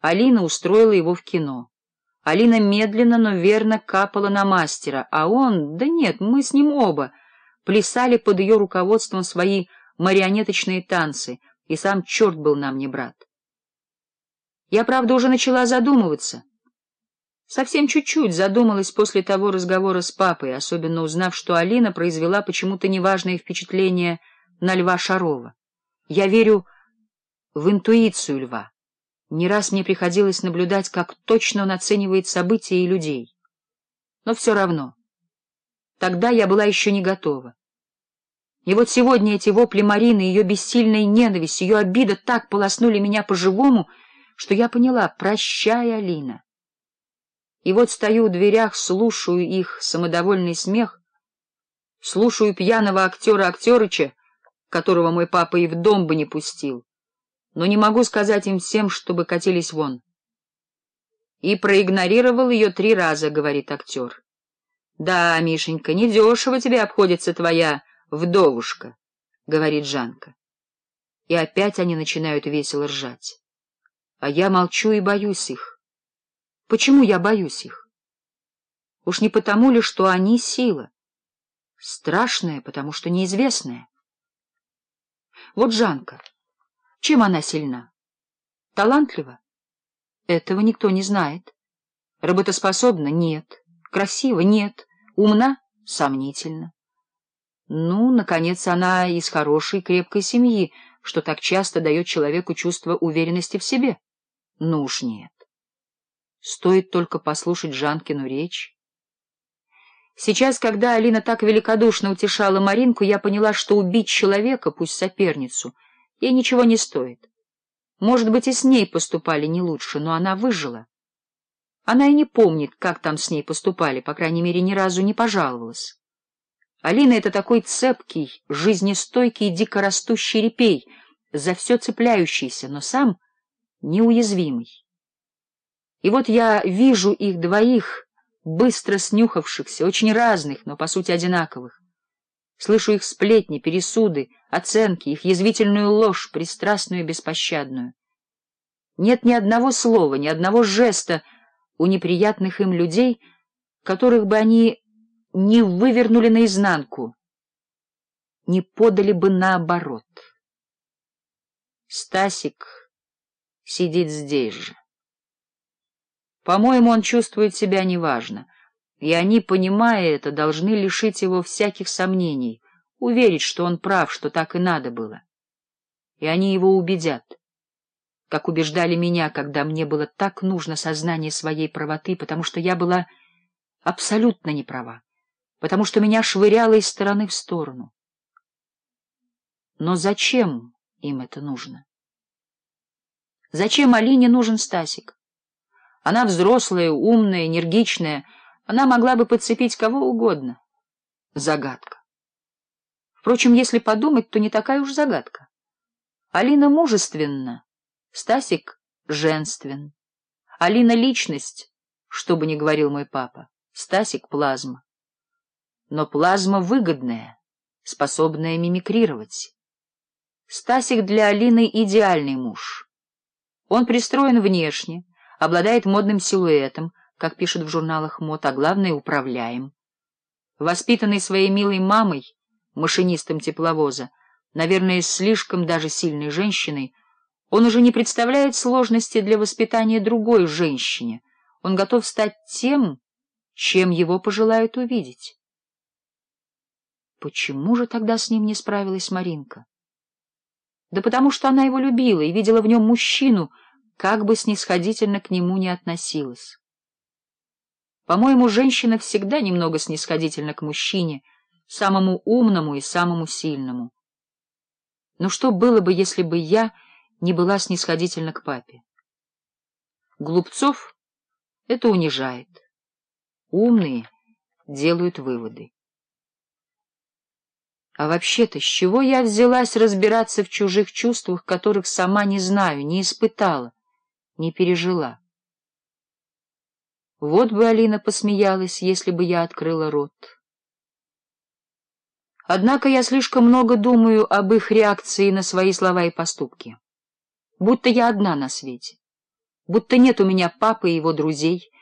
Алина устроила его в кино. Алина медленно, но верно капала на мастера, а он, да нет, мы с ним оба, плясали под ее руководством свои марионеточные танцы, и сам черт был нам не брат. Я, правда, уже начала задумываться. Совсем чуть-чуть задумалась после того разговора с папой, особенно узнав, что Алина произвела почему-то неважное впечатление на Льва Шарова. Я верю в интуицию Льва. Не раз мне приходилось наблюдать, как точно он оценивает события и людей. Но все равно. Тогда я была еще не готова. И вот сегодня эти вопли Марины, ее бессильная ненависть, ее обида так полоснули меня по-живому, что я поняла «Прощай, Алина». И вот стою в дверях, слушаю их самодовольный смех, слушаю пьяного актера Актерыча, которого мой папа и в дом бы не пустил, но не могу сказать им всем, чтобы катились вон. И проигнорировал ее три раза, говорит актер. Да, Мишенька, недешево тебе обходится твоя вдовушка, говорит Жанка. И опять они начинают весело ржать. А я молчу и боюсь их. Почему я боюсь их? Уж не потому ли, что они сила? Страшная, потому что неизвестная. Вот Жанка. Чем она сильна? Талантлива? Этого никто не знает. Работоспособна? Нет. Красива? Нет. Умна? Сомнительно. Ну, наконец, она из хорошей, крепкой семьи, что так часто дает человеку чувство уверенности в себе. Ну уж нет. Стоит только послушать Жанкину речь. Сейчас, когда Алина так великодушно утешала Маринку, я поняла, что убить человека, пусть соперницу — Ей ничего не стоит. Может быть, и с ней поступали не лучше, но она выжила. Она и не помнит, как там с ней поступали, по крайней мере, ни разу не пожаловалась. Алина — это такой цепкий, жизнестойкий, дикорастущий репей, за все цепляющийся, но сам неуязвимый. И вот я вижу их двоих, быстро снюхавшихся, очень разных, но по сути одинаковых слышу их сплетни, пересуды, оценки, их язвительную ложь, пристрастную и беспощадную. Нет ни одного слова, ни одного жеста у неприятных им людей, которых бы они не вывернули наизнанку, не подали бы наоборот. Стасик сидит здесь же. По-моему, он чувствует себя неважно — и они, понимая это, должны лишить его всяких сомнений, уверить, что он прав, что так и надо было. И они его убедят, как убеждали меня, когда мне было так нужно сознание своей правоты, потому что я была абсолютно неправа, потому что меня швыряло из стороны в сторону. Но зачем им это нужно? Зачем Алине нужен Стасик? Она взрослая, умная, энергичная, она могла бы подцепить кого угодно. Загадка. Впрочем, если подумать, то не такая уж загадка. Алина мужественна, Стасик женствен. Алина — личность, что бы ни говорил мой папа. Стасик — плазма. Но плазма выгодная, способная мимикрировать. Стасик для Алины идеальный муж. Он пристроен внешне, обладает модным силуэтом, как пишут в журналах мод, а главное — управляем. Воспитанный своей милой мамой, машинистом тепловоза, наверное, слишком даже сильной женщиной, он уже не представляет сложности для воспитания другой женщине. Он готов стать тем, чем его пожелают увидеть. Почему же тогда с ним не справилась Маринка? Да потому что она его любила и видела в нем мужчину, как бы снисходительно к нему не относилась. По-моему, женщина всегда немного снисходительна к мужчине, самому умному и самому сильному. Но что было бы, если бы я не была снисходительна к папе? Глупцов это унижает. Умные делают выводы. А вообще-то, с чего я взялась разбираться в чужих чувствах, которых сама не знаю, не испытала, не пережила? Вот бы Алина посмеялась, если бы я открыла рот. Однако я слишком много думаю об их реакции на свои слова и поступки. Будто я одна на свете. Будто нет у меня папы и его друзей —